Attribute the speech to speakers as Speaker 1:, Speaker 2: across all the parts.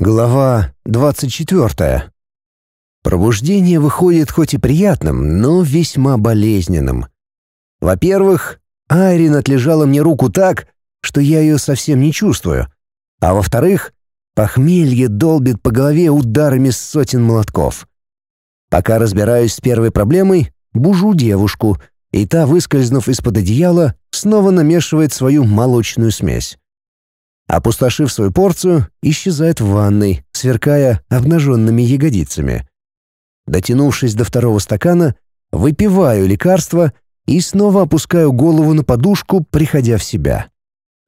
Speaker 1: Глава 24. Пробуждение выходит хоть и приятным, но весьма болезненным. Во-первых, Айрин отлежала мне руку так, что я ее совсем не чувствую. А во-вторых, похмелье долбит по голове ударами сотен молотков. Пока разбираюсь с первой проблемой, бужу девушку, и та, выскользнув из-под одеяла, снова намешивает свою молочную смесь. Опустошив свою порцию, исчезает в ванной, сверкая обнаженными ягодицами. Дотянувшись до второго стакана, выпиваю лекарство и снова опускаю голову на подушку, приходя в себя.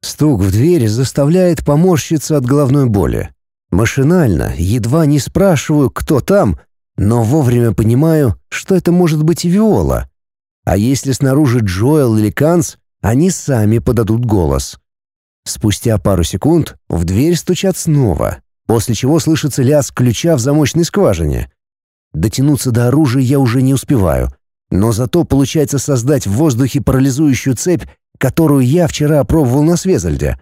Speaker 1: Стук в дверь заставляет поморщиться от головной боли. Машинально, едва не спрашиваю, кто там, но вовремя понимаю, что это может быть Виола. А если снаружи Джоэл или Канс, они сами подадут голос. Спустя пару секунд в дверь стучат снова, после чего слышится лязг ключа в замочной скважине. Дотянуться до оружия я уже не успеваю, но зато получается создать в воздухе парализующую цепь, которую я вчера опробовал на Свезальде.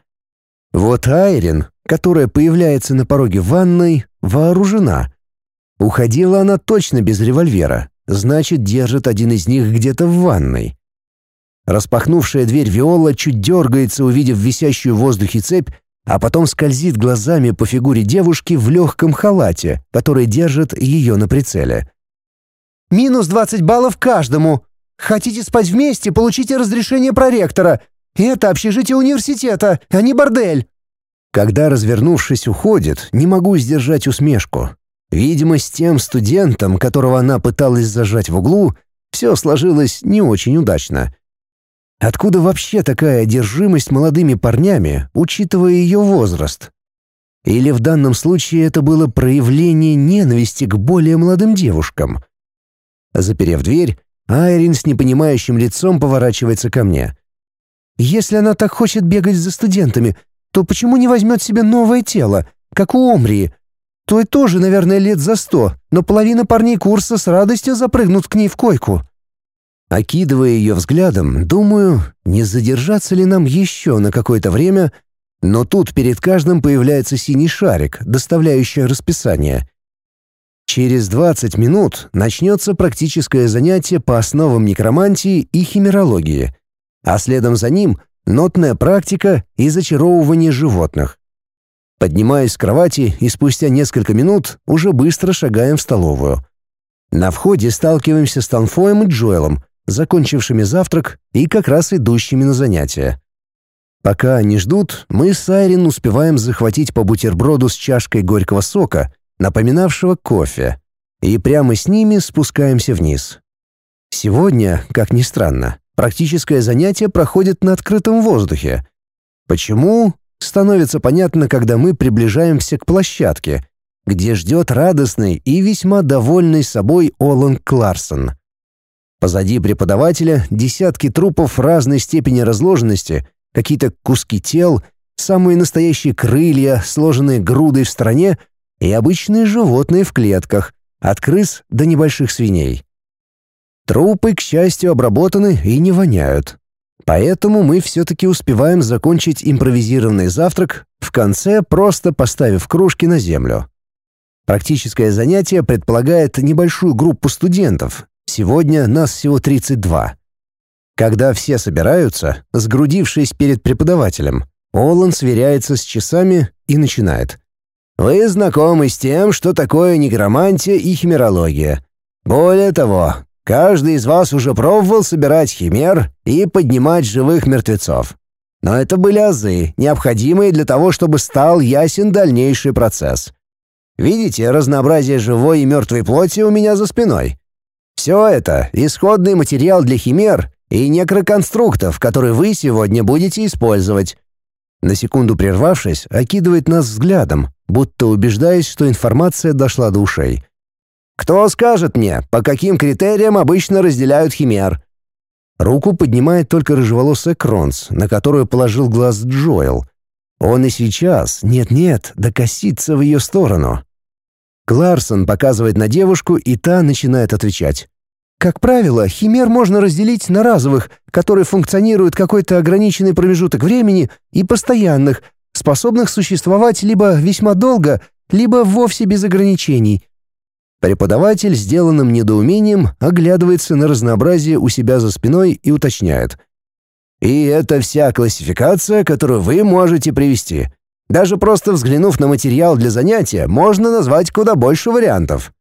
Speaker 1: Вот Айрин, которая появляется на пороге ванной, вооружена. Уходила она точно без револьвера, значит, держит один из них где-то в ванной. Распахнувшая дверь Виола чуть дергается, увидев висящую в воздухе цепь, а потом скользит глазами по фигуре девушки в легком халате, который держит ее на прицеле.
Speaker 2: «Минус 20 баллов каждому. Хотите спать вместе, получите разрешение проректора. Это общежитие университета, а не бордель».
Speaker 1: Когда, развернувшись, уходит, не могу сдержать усмешку. Видимо, с тем студентом, которого она пыталась зажать в углу, все сложилось не очень удачно. Откуда вообще такая одержимость молодыми парнями, учитывая ее возраст? Или в данном случае это было проявление ненависти к более молодым девушкам? Заперев дверь, Айрин с непонимающим лицом поворачивается ко мне. «Если она так хочет бегать за студентами, то почему не возьмет себе новое тело, как у Омрии? Той тоже, наверное, лет за сто, но половина парней курса с радостью запрыгнут к ней в койку». Окидывая ее взглядом, думаю, не задержаться ли нам еще на какое-то время, но тут перед каждым появляется синий шарик, доставляющий расписание. Через 20 минут начнется практическое занятие по основам некромантии и химерологии, а следом за ним нотная практика и зачаровывание животных. Поднимаясь с кровати и спустя несколько минут уже быстро шагаем в столовую. На входе сталкиваемся с Танфоем и Джоэлом, закончившими завтрак и как раз идущими на занятия. Пока они ждут, мы с Айрин успеваем захватить по бутерброду с чашкой горького сока, напоминавшего кофе, и прямо с ними спускаемся вниз. Сегодня, как ни странно, практическое занятие проходит на открытом воздухе. Почему? Становится понятно, когда мы приближаемся к площадке, где ждет радостный и весьма довольный собой Олан Кларсон. Позади преподавателя десятки трупов разной степени разложенности, какие-то куски тел, самые настоящие крылья, сложенные грудой в стороне, и обычные животные в клетках, от крыс до небольших свиней. Трупы, к счастью, обработаны и не воняют. Поэтому мы все-таки успеваем закончить импровизированный завтрак, в конце просто поставив кружки на землю. Практическое занятие предполагает небольшую группу студентов, Сегодня нас всего 32. Когда все собираются, сгрудившись перед преподавателем, Олан сверяется с часами и начинает. «Вы знакомы с тем, что такое негромантия и химерология. Более того, каждый из вас уже пробовал собирать химер и поднимать живых мертвецов. Но это были азы, необходимые для того, чтобы стал ясен дальнейший процесс. Видите разнообразие живой и мертвой плоти у меня за спиной? Все это — исходный материал для химер и некроконструктов, которые вы сегодня будете использовать. На секунду прервавшись, окидывает нас взглядом, будто убеждаясь, что информация дошла до ушей. «Кто скажет мне, по каким критериям обычно разделяют химер?» Руку поднимает только рыжеволосая Кронс, на которую положил глаз Джоэл. Он и сейчас, нет-нет, докосится в ее сторону. Кларсон показывает на девушку, и та начинает отвечать. Как правило, химер можно разделить на разовых, которые функционируют какой-то ограниченный промежуток времени, и постоянных, способных существовать либо весьма долго,
Speaker 2: либо вовсе без ограничений.
Speaker 1: Преподаватель, сделанным недоумением, оглядывается на разнообразие у себя за спиной и уточняет. «И это вся классификация, которую вы можете привести. Даже просто взглянув на материал для занятия, можно назвать куда больше вариантов».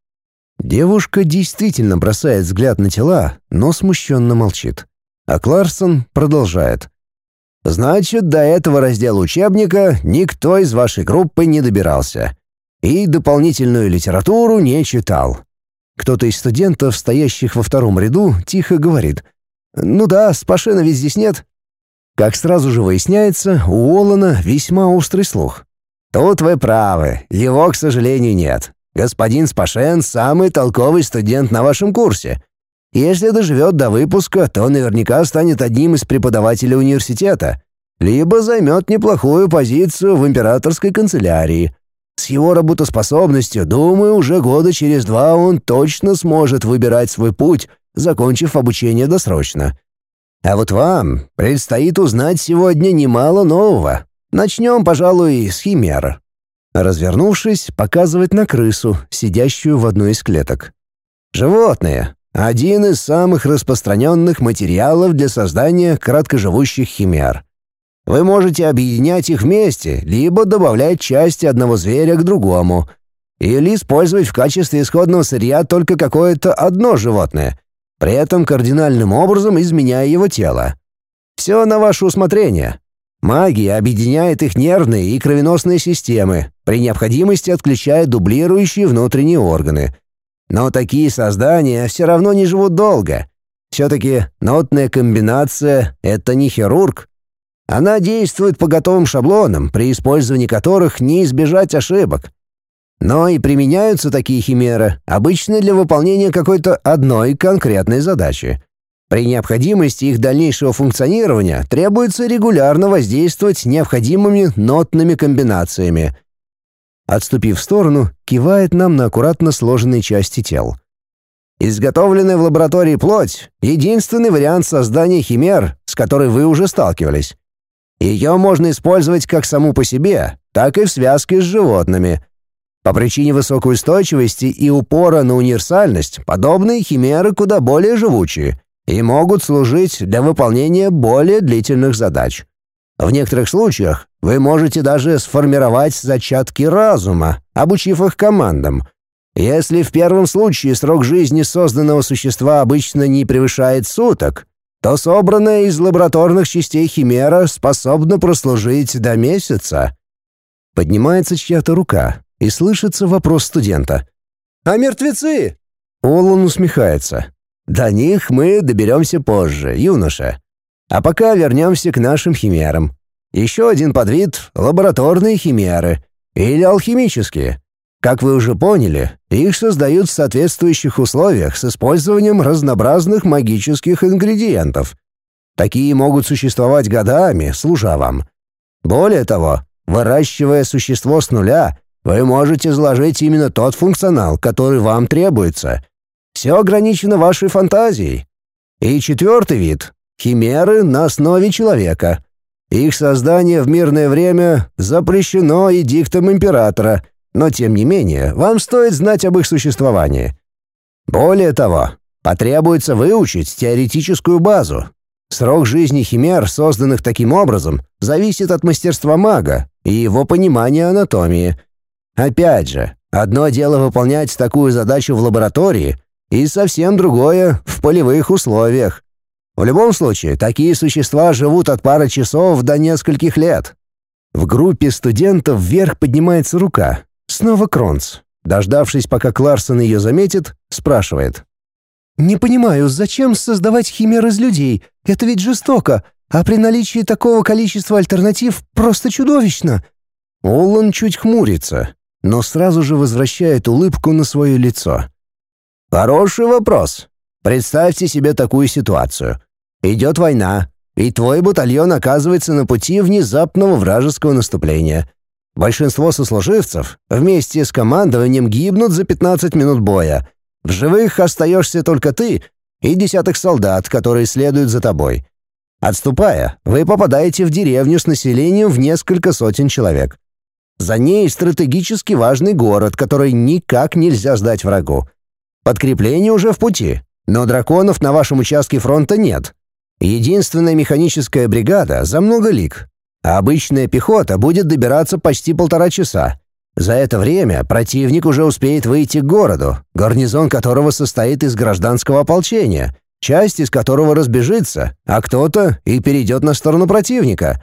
Speaker 1: Девушка действительно бросает взгляд на тела, но смущенно молчит. А Кларсон продолжает. «Значит, до этого раздела учебника никто из вашей группы не добирался. И дополнительную литературу не читал». Кто-то из студентов, стоящих во втором ряду, тихо говорит. «Ну да, Спашена ведь здесь нет». Как сразу же выясняется, у Олана весьма острый слух. «Тут вы правы, его, к сожалению, нет. Господин Спашен — самый толковый студент на вашем курсе. Если доживет до выпуска, то наверняка станет одним из преподавателей университета, либо займет неплохую позицию в императорской канцелярии. С его работоспособностью, думаю, уже года через два он точно сможет выбирать свой путь, закончив обучение досрочно. А вот вам предстоит узнать сегодня немало нового. Начнем, пожалуй, с химер. Развернувшись, показывает на крысу, сидящую в одной из клеток. Животные — один из самых распространенных материалов для создания краткоживущих химер. Вы можете объединять их вместе, либо добавлять части одного зверя к другому, или использовать в качестве исходного сырья только какое-то одно животное, при этом кардинальным образом изменяя его тело. Все на ваше усмотрение. Магия объединяет их нервные и кровеносные системы, при необходимости отключая дублирующие внутренние органы. Но такие создания все равно не живут долго. Все-таки нотная комбинация — это не хирург. Она действует по готовым шаблонам, при использовании которых не избежать ошибок. Но и применяются такие химеры обычно для выполнения какой-то одной конкретной задачи. При необходимости их дальнейшего функционирования требуется регулярно воздействовать необходимыми нотными комбинациями. Отступив в сторону, кивает нам на аккуратно сложенные части тел. Изготовленная в лаборатории плоть — единственный вариант создания химер, с которой вы уже сталкивались. Ее можно использовать как саму по себе, так и в связке с животными. По причине высокой устойчивости и упора на универсальность подобные химеры куда более живучие — и могут служить для выполнения более длительных задач. В некоторых случаях вы можете даже сформировать зачатки разума, обучив их командам. Если в первом случае срок жизни созданного существа обычно не превышает суток, то собранная из лабораторных частей химера способна прослужить до месяца. Поднимается чья-то рука, и слышится вопрос студента. «А мертвецы?» Олан усмехается. До них мы доберемся позже, юноша. А пока вернемся к нашим химерам. Еще один подвид — лабораторные химеры. Или алхимические. Как вы уже поняли, их создают в соответствующих условиях с использованием разнообразных магических ингредиентов. Такие могут существовать годами, служа вам. Более того, выращивая существо с нуля, вы можете заложить именно тот функционал, который вам требуется, все ограничено вашей фантазией. И четвертый вид — химеры на основе человека. Их создание в мирное время запрещено и диктом императора, но тем не менее вам стоит знать об их существовании. Более того, потребуется выучить теоретическую базу. Срок жизни химер, созданных таким образом, зависит от мастерства мага и его понимания анатомии. Опять же, одно дело выполнять такую задачу в лаборатории — и совсем другое в полевых условиях. В любом случае, такие существа живут от пары часов до нескольких лет. В группе студентов вверх поднимается рука. Снова Кронц. Дождавшись, пока Кларсон ее заметит, спрашивает.
Speaker 2: «Не понимаю, зачем создавать химер из людей? Это ведь жестоко, а при наличии такого количества альтернатив просто чудовищно».
Speaker 1: Оллан чуть хмурится, но сразу же возвращает улыбку на свое лицо. Хороший вопрос. Представьте себе такую ситуацию. Идет война, и твой батальон оказывается на пути внезапного вражеского наступления. Большинство сослуживцев вместе с командованием гибнут за 15 минут боя. В живых остаешься только ты и десяток солдат, которые следуют за тобой. Отступая, вы попадаете в деревню с населением в несколько сотен человек. За ней стратегически важный город, который никак нельзя сдать врагу. Подкрепление уже в пути, но драконов на вашем участке фронта нет. Единственная механическая бригада за много лиг, а обычная пехота будет добираться почти полтора часа. За это время противник уже успеет выйти к городу, гарнизон которого состоит из гражданского ополчения, часть из которого разбежится, а кто-то и перейдет на сторону противника.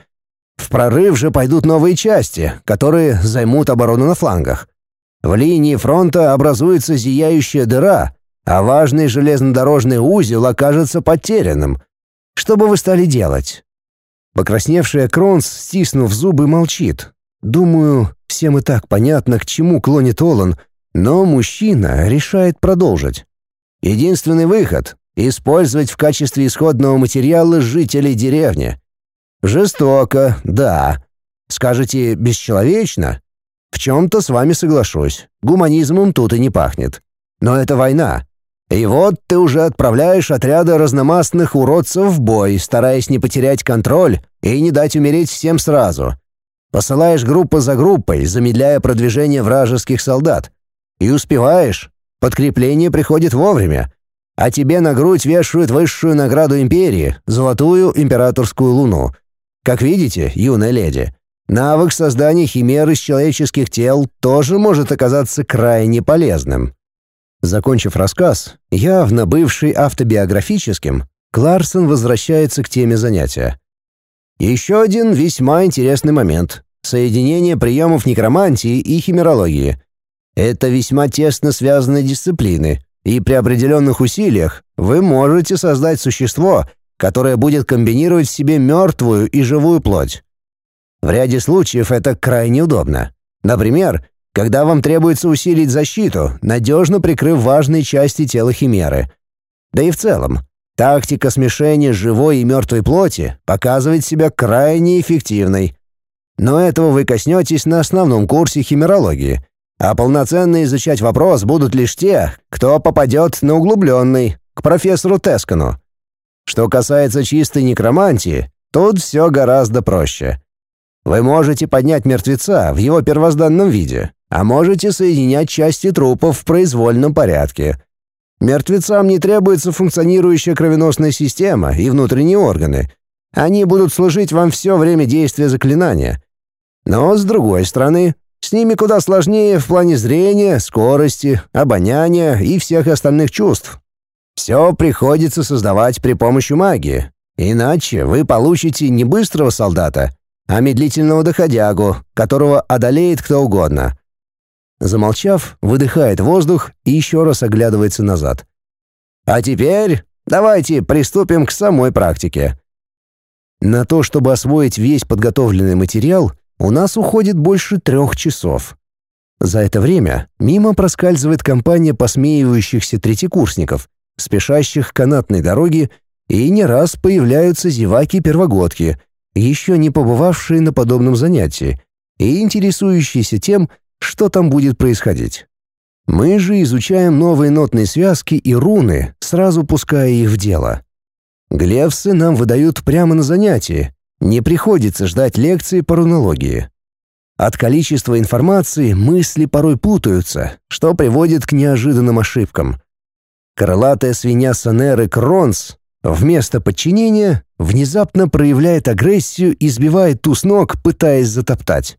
Speaker 1: В прорыв же пойдут новые части, которые займут оборону на флангах. В линии фронта образуется зияющая дыра, а важный железнодорожный узел окажется потерянным. Что бы вы стали делать? Покрасневшая Кронс, стиснув зубы, молчит. Думаю, всем и так понятно, к чему клонит Олан, но мужчина решает продолжить. Единственный выход — использовать в качестве исходного материала жителей деревни. Жестоко, да. Скажете, бесчеловечно? В чем-то с вами соглашусь. Гуманизмом тут и не пахнет. Но это война. И вот ты уже отправляешь отряды разномастных уродцев в бой, стараясь не потерять контроль и не дать умереть всем сразу. Посылаешь группу за группой, замедляя продвижение вражеских солдат. И успеваешь. Подкрепление приходит вовремя. А тебе на грудь вешают высшую награду империи — золотую императорскую луну. Как видите, юная леди, навык создания химер из человеческих тел тоже может оказаться крайне полезным. Закончив рассказ, явно бывший автобиографическим, Кларсон возвращается к теме занятия. Еще один весьма интересный момент — соединение приемов некромантии и химерологии. Это весьма тесно связанные дисциплины, и при определенных усилиях вы можете создать существо, которое будет комбинировать в себе мертвую и живую плоть. В ряде случаев это крайне удобно. Например, когда вам требуется усилить защиту, надежно прикрыв важные части тела химеры. Да и в целом, тактика смешения живой и мертвой плоти показывает себя крайне эффективной. Но этого вы коснетесь на основном курсе химерологии, а полноценно изучать вопрос будут лишь те, кто попадет на углубленный, к профессору Тескану. Что касается чистой некромантии, тут все гораздо проще. Вы можете поднять мертвеца в его первозданном виде, а можете соединять части трупов в произвольном порядке. Мертвецам не требуется функционирующая кровеносная система и внутренние органы. Они будут служить вам все время действия заклинания. Но, с другой стороны, с ними куда сложнее в плане зрения, скорости, обоняния и всех остальных чувств. Все приходится создавать при помощи магии. Иначе вы получите не быстрого солдата, а медлительного доходягу, которого одолеет кто угодно. Замолчав, выдыхает воздух и еще раз оглядывается назад. А теперь давайте приступим к самой практике. На то, чтобы освоить весь подготовленный материал, у нас уходит больше трех часов. За это время мимо проскальзывает компания посмеивающихся третьекурсников, спешащих к канатной дороге, и не раз появляются зеваки-первогодки, еще не побывавшие на подобном занятии, и интересующиеся тем, что там будет происходить. Мы же изучаем новые нотные связки и руны, сразу пуская их в дело. Глевсы нам выдают прямо на занятии, не приходится ждать лекции по рунологии. От количества информации мысли порой путаются, что приводит к неожиданным ошибкам. Крылатая свинья Санеры Кронс вместо подчинения внезапно проявляет агрессию и сбивает ту с ног, пытаясь затоптать.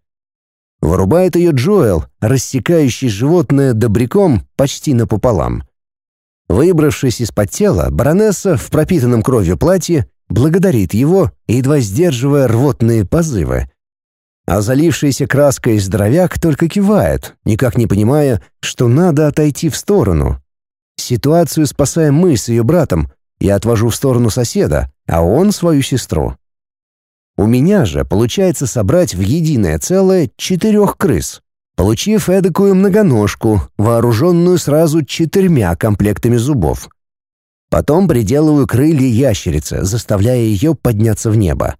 Speaker 1: Вырубает ее Джоэл, рассекающий животное добряком почти напополам. Выбравшись из-под тела, баронесса в пропитанном кровью платье благодарит его, едва сдерживая рвотные позывы. А залившаяся краской здоровяк только кивает, никак не понимая, что надо отойти в сторону. Ситуацию спасаем мы с ее братом. Я отвожу в сторону соседа, а он свою сестру. У меня же получается собрать в единое целое четырех крыс, получив эдакую многоножку, вооруженную сразу четырьмя комплектами зубов. Потом приделываю крылья ящерицы, заставляя ее подняться в небо.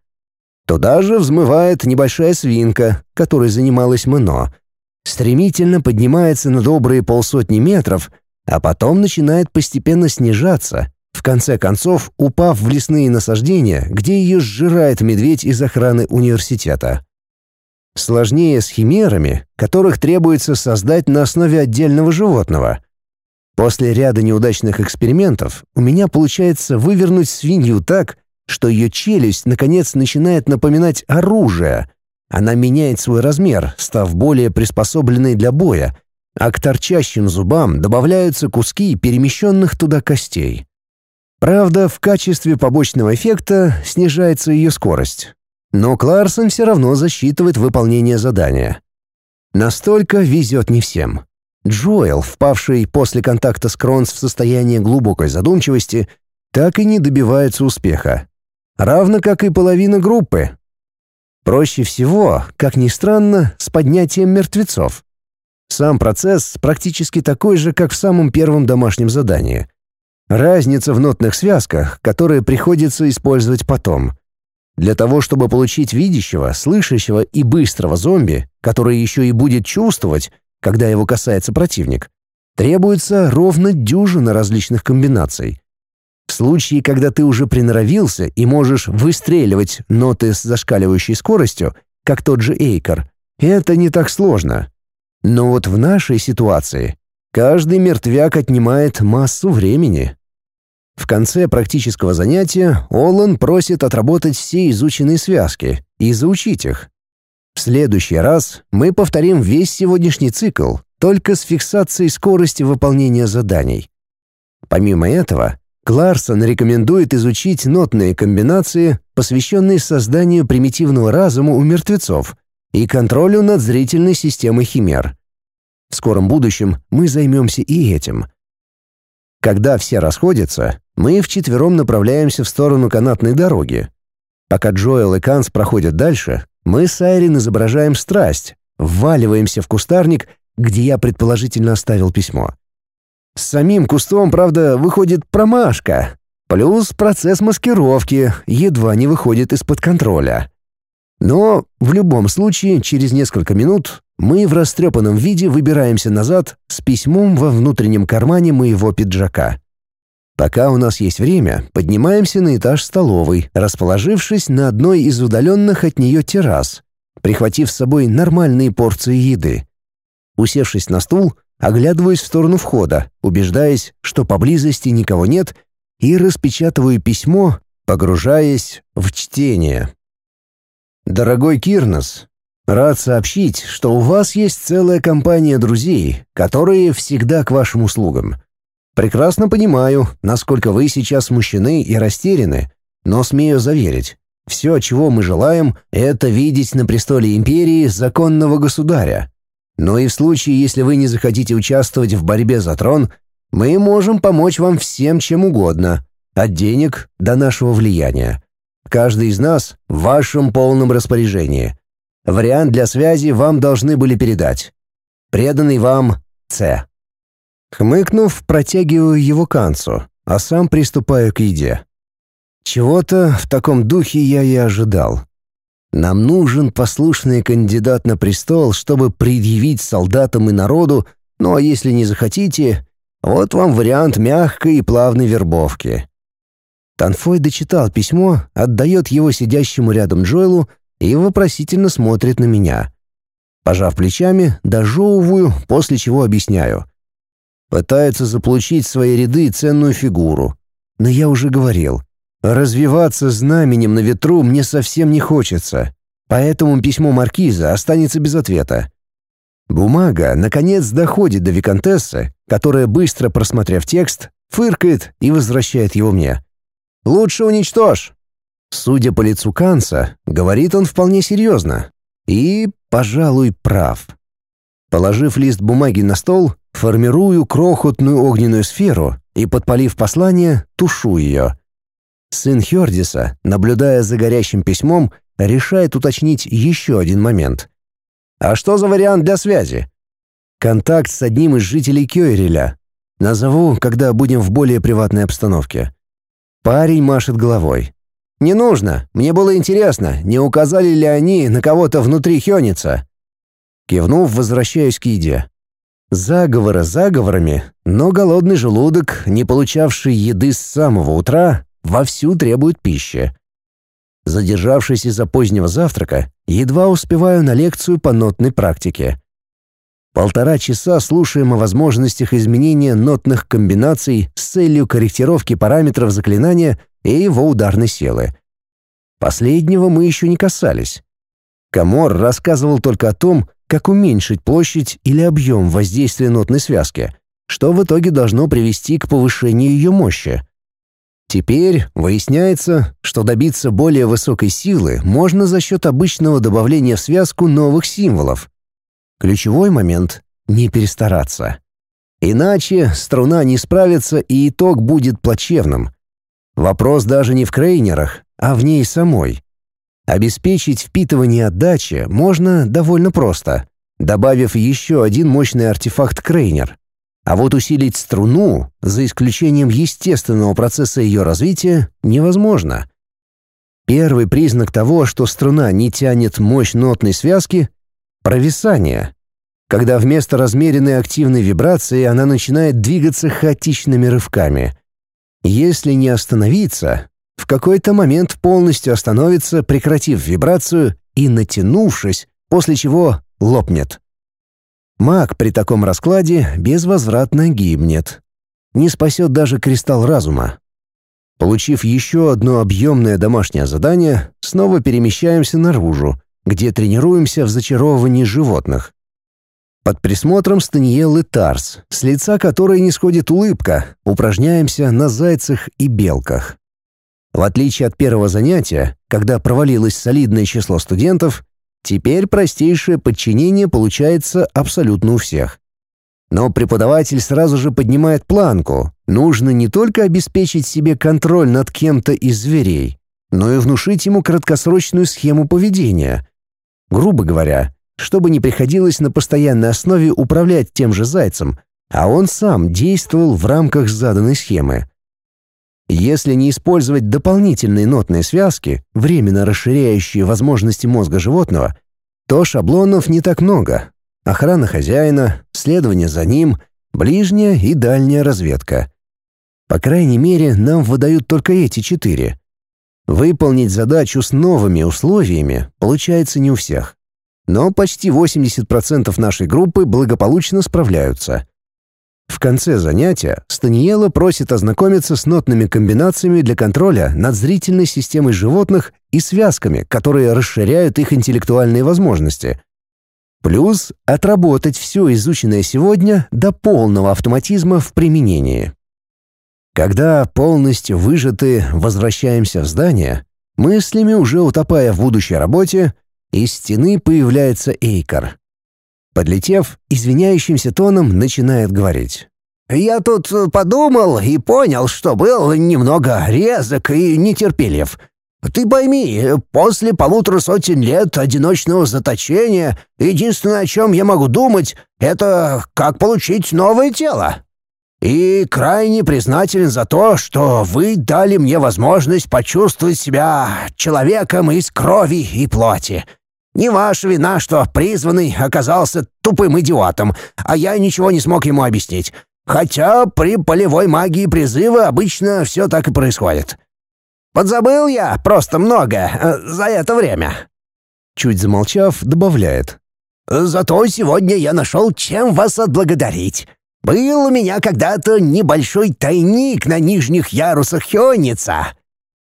Speaker 1: Туда же взмывает небольшая свинка, которой занималась Мно. Стремительно поднимается на добрые полсотни метров, а потом начинает постепенно снижаться, конце концов упав в лесные насаждения, где ее сжирает медведь из охраны университета. Сложнее с химерами, которых требуется создать на основе отдельного животного. После ряда неудачных экспериментов у меня получается вывернуть свинью так, что ее челюсть наконец начинает напоминать оружие. Она меняет свой размер, став более приспособленной для боя, а к торчащим зубам добавляются куски перемещенных туда костей. Правда, в качестве побочного эффекта снижается ее скорость. Но Кларсон все равно засчитывает выполнение задания. Настолько везет не всем. Джоэл, впавший после контакта с Кронс в состояние глубокой задумчивости, так и не добивается успеха. Равно как и половина группы. Проще всего, как ни странно, с поднятием мертвецов. Сам процесс практически такой же, как в самом первом домашнем задании. Разница в нотных связках, которые приходится использовать потом. Для того, чтобы получить видящего, слышащего и быстрого зомби, который еще и будет чувствовать, когда его касается противник, требуется ровно дюжина различных комбинаций. В случае, когда ты уже приноровился и можешь выстреливать ноты с зашкаливающей скоростью, как тот же Эйкер, это не так сложно. Но вот в нашей ситуации каждый мертвяк отнимает массу времени. В конце практического занятия Олан просит отработать все изученные связки и заучить их. В следующий раз мы повторим весь сегодняшний цикл, только с фиксацией скорости выполнения заданий. Помимо этого, Кларсон рекомендует изучить нотные комбинации, посвященные созданию примитивного разума у мертвецов и контролю над зрительной системой химер. В скором будущем мы займемся и этим. Когда все расходятся, мы вчетвером направляемся в сторону канатной дороги. Пока Джоэл и Канс проходят дальше, мы с Айрин изображаем страсть, вваливаемся в кустарник, где я предположительно оставил письмо. С самим кустом, правда, выходит промашка. Плюс процесс маскировки едва не выходит из-под контроля. Но в любом случае, через несколько минут мы в растрепанном виде выбираемся назад с письмом во внутреннем кармане моего пиджака. Пока у нас есть время, поднимаемся на этаж столовой, расположившись на одной из удаленных от нее террас, прихватив с собой нормальные порции еды. Усевшись на стул, оглядываюсь в сторону входа, убеждаясь, что поблизости никого нет, и распечатываю письмо, погружаясь в чтение. Дорогой Кирнос, рад сообщить, что у вас есть целая компания друзей, которые всегда к вашим услугам. Прекрасно понимаю, насколько вы сейчас смущены и растеряны, но смею заверить, все, чего мы желаем, это видеть на престоле империи законного государя. Но и в случае, если вы не захотите участвовать в борьбе за трон, мы можем помочь вам всем чем угодно, от денег до нашего влияния. Каждый из нас в вашем полном распоряжении. Вариант для связи вам должны были передать. Преданный вам С. Хмыкнув, протягиваю его к Ансу, а сам приступаю к еде. Чего-то в таком духе я и ожидал. Нам нужен послушный кандидат на престол, чтобы предъявить солдатам и народу, ну а если не захотите, вот вам вариант мягкой и плавной вербовки. Танфой дочитал письмо, отдает его сидящему рядом Джоэлу и вопросительно смотрит на меня. Пожав плечами, дожевываю, после чего объясняю. Пытается заполучить в свои ряды ценную фигуру. Но я уже говорил, развиваться знаменем на ветру мне совсем не хочется, поэтому письмо маркиза останется без ответа. Бумага, наконец, доходит до виконтессы, которая, быстро просмотрев текст, фыркает и возвращает его мне. Лучше уничтожь!» Судя по лицу Канца, говорит он вполне серьезно. И, пожалуй, прав. Положив лист бумаги на стол, формирую крохотную огненную сферу и, подпалив послание, тушу ее. Сын Хердиса, наблюдая за горящим письмом, решает уточнить еще один момент. «А что за вариант для связи?» «Контакт с одним из жителей Кёйреля. Назову, когда будем в более приватной обстановке. Парень машет головой. «Не нужно. Мне было интересно, не указали ли они на кого-то внутри Хёница». Кивнув, возвращаюсь к еде. Заговоры заговорами, но голодный желудок, не получавший еды с самого утра, вовсю требует пищи. Задержавшись из-за позднего завтрака, едва успеваю на лекцию по нотной практике. Полтора часа слушаем о возможностях изменения нотных комбинаций с целью корректировки параметров заклинания и его ударной силы. Последнего мы еще не касались. Камор рассказывал только о том, как уменьшить площадь или объем воздействия нотной связки, что в итоге должно привести к повышению ее мощи. Теперь выясняется, что добиться более высокой силы можно за счет обычного добавления в связку новых символов. Ключевой момент — не перестараться. Иначе струна не справится и итог будет плачевным. Вопрос даже не в крейнерах, а в ней самой. Обеспечить впитывание отдачи можно довольно просто, добавив еще один мощный артефакт крейнер. А вот усилить струну, за исключением естественного процесса ее развития, невозможно. Первый признак того, что струна не тянет мощь нотной связки — провисание. Когда вместо размеренной активной вибрации она начинает двигаться хаотичными рывками. Если не остановиться, в какой-то момент полностью остановится, прекратив вибрацию и натянувшись, после чего лопнет. Маг при таком раскладе безвозвратно гибнет. Не спасет даже кристалл разума. Получив еще одно объемное домашнее задание, снова перемещаемся наружу, где тренируемся в зачаровании животных. Под присмотром Станиелы Тарс, с лица которой не сходит улыбка, упражняемся на зайцах и белках. В отличие от первого занятия, когда провалилось солидное число студентов, Теперь простейшее подчинение получается абсолютно у всех. Но преподаватель сразу же поднимает планку. Нужно не только обеспечить себе контроль над кем-то из зверей, но и внушить ему краткосрочную схему поведения. Грубо говоря, чтобы не приходилось на постоянной основе управлять тем же зайцем, а он сам действовал в рамках заданной схемы. Если не использовать дополнительные нотные связки, временно расширяющие возможности мозга животного, то шаблонов не так много. Охрана хозяина, следование за ним, ближняя и дальняя разведка. По крайней мере, нам выдают только эти четыре. Выполнить задачу с новыми условиями получается не у всех. Но почти 80% нашей группы благополучно справляются. В конце занятия Станиела просит ознакомиться с нотными комбинациями для контроля над зрительной системой животных и связками, которые расширяют их интеллектуальные возможности. Плюс отработать все изученное сегодня до полного автоматизма в применении. Когда полностью выжаты возвращаемся в здание, мыслями уже утопая в будущей работе, из стены появляется Эйкар. Подлетев, извиняющимся тоном начинает говорить. «Я тут подумал и понял, что был немного резок и нетерпелив. Ты пойми, после полутора сотен лет одиночного заточения единственное, о чем я могу думать, это как получить новое тело. И крайне признателен за то, что вы дали мне возможность почувствовать себя человеком из крови и плоти. Не ваша вина, что призванный оказался тупым идиотом, а я ничего не смог ему объяснить. Хотя при полевой магии призыва обычно все так и происходит. Подзабыл я просто много э, за это время». Чуть замолчав, добавляет. «Зато сегодня я нашел, чем вас отблагодарить. Был у меня когда-то небольшой тайник на нижних ярусах Хёница.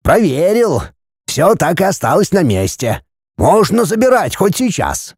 Speaker 1: Проверил. Все так и осталось на месте. Можно забирать хоть сейчас.